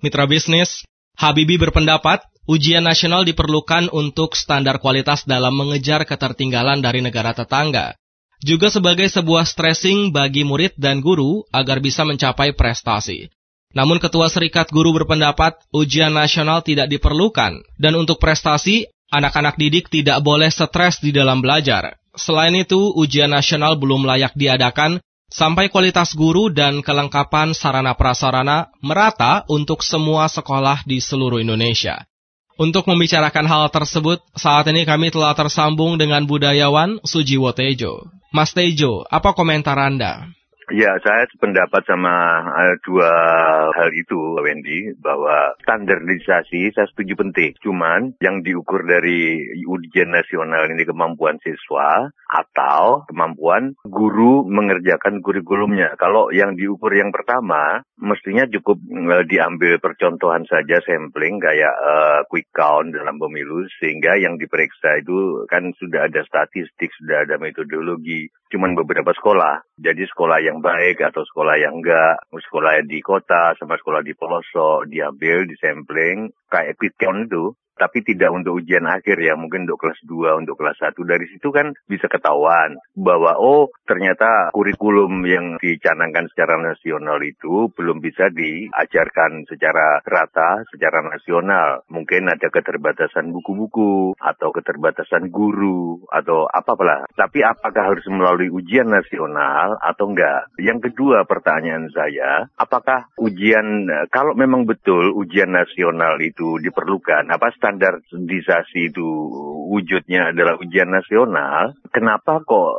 Mitra bisnis, Habibi berpendapat ujian nasional diperlukan untuk standar kualitas dalam mengejar ketertinggalan dari negara tetangga. Juga sebagai sebuah stressing bagi murid dan guru agar bisa mencapai prestasi. Namun Ketua Serikat Guru berpendapat ujian nasional tidak diperlukan dan untuk prestasi, anak-anak didik tidak boleh stres di dalam belajar. Selain itu, ujian nasional belum layak diadakan sampai kualitas guru dan kelengkapan sarana prasarana merata untuk semua sekolah di seluruh Indonesia. Untuk membicarakan hal tersebut, saat ini kami telah tersambung dengan budayawan Sujiwo Tejo. Mas Tejo, apa komentar Anda? Ya, saya sependapat sama uh, dua hal itu, Wendy, bahwa standarisasi saya setuju penting. Cuman yang diukur dari ujian nasional ini kemampuan siswa atau kemampuan guru mengerjakan kurikulumnya. Kalau yang diukur yang pertama, mestinya cukup uh, diambil percontohan saja sampling kayak uh, quick count dalam pemilu, sehingga yang diperiksa itu kan sudah ada statistik, sudah ada metodologi. Cuman beberapa sekolah, jadi sekolah yang baik atau sekolah yang enggak, sekolah di kota sama sekolah di pelosok diambil, disampling, kayak Pitcon itu, tapi tidak untuk ujian akhir ya, mungkin untuk kelas 2, untuk kelas 1. Dari situ kan bisa ketahuan bahwa oh ternyata kurikulum yang dicanangkan secara nasional itu belum bisa diajarkan secara rata, secara nasional. Mungkin ada keterbatasan buku-buku atau keterbatasan guru atau apa-apa Tapi apakah harus melalui ujian nasional atau enggak? Yang kedua pertanyaan saya, apakah ujian kalau memang betul ujian nasional itu diperlukan, apa standarisasi itu wujudnya adalah ujian nasional, kenapa kok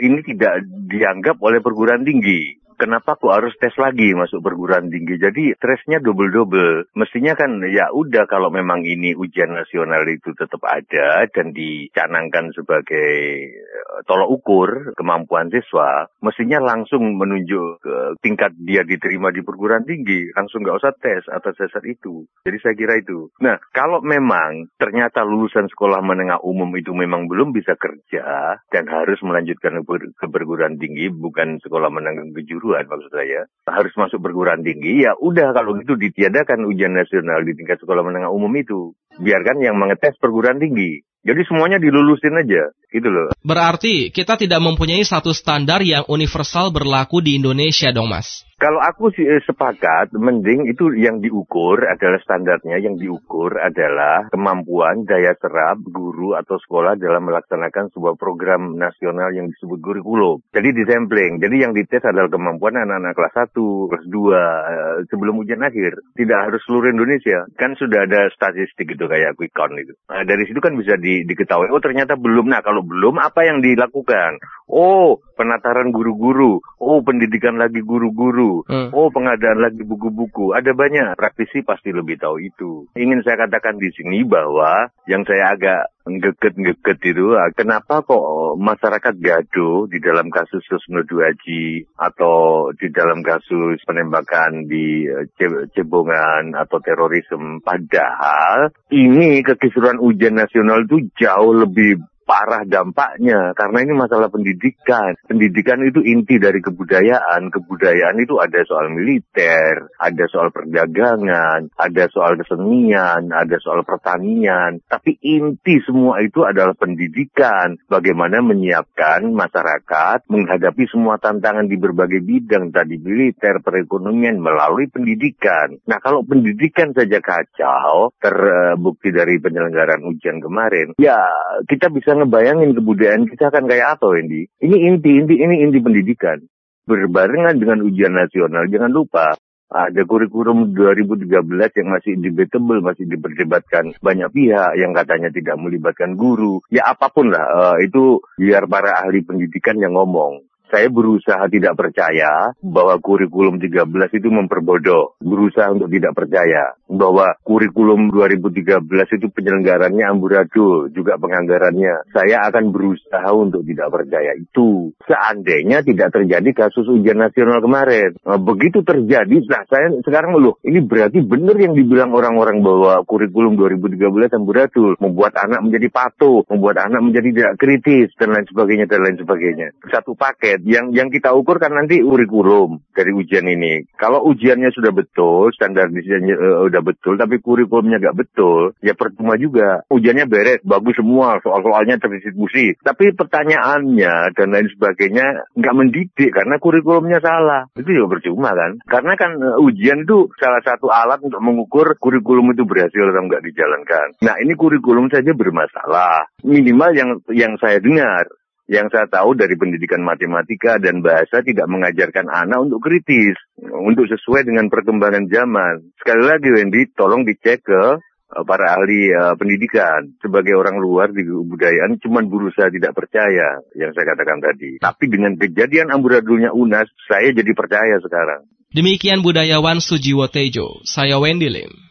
ini tidak dianggap oleh perguruan tinggi? Kenapa kok harus tes lagi masuk perguruan tinggi? Jadi stresnya double-double. Mestinya kan ya udah kalau memang ini ujian nasional itu tetap ada dan dicanangkan sebagai eh, tolok ukur kemampuan siswa, mestinya langsung menunjuk ke tingkat dia diterima di perguruan tinggi, langsung nggak usah tes atas dasar itu. Jadi saya kira itu. Nah, kalau memang ternyata lulusan sekolah menengah umum itu memang belum bisa kerja dan harus melanjutkan ke perguruan tinggi, bukan sekolah menengah kejuru perguruan maksud saya harus masuk perguruan tinggi ya udah kalau gitu ditiadakan ujian nasional di tingkat sekolah menengah umum itu biarkan yang mengetes perguruan tinggi jadi semuanya dilulusin aja, gitu loh. Berarti kita tidak mempunyai satu standar yang universal berlaku di Indonesia dong, Mas? Kalau aku sih eh, sepakat, mending itu yang diukur adalah standarnya, yang diukur adalah kemampuan daya serap guru atau sekolah dalam melaksanakan sebuah program nasional yang disebut kurikulum. Jadi di sampling, jadi yang dites adalah kemampuan anak-anak kelas 1, kelas 2, eh, sebelum ujian akhir. Tidak harus seluruh Indonesia, kan sudah ada statistik itu kayak quick count itu. Nah, dari situ kan bisa di, diketahui, oh ternyata belum, nah kalau belum apa yang dilakukan? Oh, penataran guru-guru, oh pendidikan lagi guru-guru, Hmm. Oh pengadaan lagi buku-buku. Ada banyak praktisi pasti lebih tahu itu. Ingin saya katakan di sini bahwa yang saya agak ngeget-ngeget itu, ah, kenapa kok masyarakat gaduh di dalam kasus Susno Haji atau di dalam kasus penembakan di eh, Cebongan atau terorisme. Padahal ini kekisruhan ujian nasional itu jauh lebih parah dampaknya karena ini masalah pendidikan. Pendidikan itu inti dari kebudayaan. Kebudayaan itu ada soal militer, ada soal perdagangan, ada soal kesenian, ada soal pertanian. Tapi inti semua itu adalah pendidikan. Bagaimana menyiapkan masyarakat menghadapi semua tantangan di berbagai bidang tadi militer, perekonomian melalui pendidikan. Nah kalau pendidikan saja kacau, terbukti dari penyelenggaraan ujian kemarin, ya kita bisa ngebayangin kebudayaan kita akan kayak apa, Wendy. Ini inti, inti, ini inti pendidikan. Berbarengan dengan ujian nasional, jangan lupa ada kurikulum 2013 yang masih debatable, masih diperdebatkan banyak pihak yang katanya tidak melibatkan guru. Ya apa pun lah, uh, itu biar para ahli pendidikan yang ngomong saya berusaha tidak percaya bahwa kurikulum 13 itu memperbodoh. Berusaha untuk tidak percaya bahwa kurikulum 2013 itu penyelenggarannya amburadul, juga penganggarannya. Saya akan berusaha untuk tidak percaya itu. Seandainya tidak terjadi kasus ujian nasional kemarin. Nah, begitu terjadi, nah saya sekarang loh, ini berarti benar yang dibilang orang-orang bahwa kurikulum 2013 amburadul, membuat anak menjadi patuh, membuat anak menjadi tidak kritis, dan lain sebagainya, dan lain sebagainya. Satu paket yang yang kita ukur kan nanti kurikulum dari ujian ini. Kalau ujiannya sudah betul, standar desainnya uh, udah betul, tapi kurikulumnya nggak betul, ya percuma juga. Ujiannya beres, bagus semua, soal-soalnya terdistribusi. Tapi pertanyaannya dan lain sebagainya nggak mendidik karena kurikulumnya salah. Itu juga percuma kan? Karena kan uh, ujian itu salah satu alat untuk mengukur kurikulum itu berhasil atau nggak dijalankan. Nah ini kurikulum saja bermasalah. Minimal yang yang saya dengar yang saya tahu dari pendidikan matematika dan bahasa tidak mengajarkan anak untuk kritis, untuk sesuai dengan perkembangan zaman. Sekali lagi Wendy, tolong dicek ke eh, para ahli uh, pendidikan sebagai orang luar di kebudayaan cuman berusaha tidak percaya yang saya katakan tadi. Tapi dengan kejadian amburadulnya UNAS, saya jadi percaya sekarang. Demikian budayawan Sujiwo Tejo, saya Wendy Lim.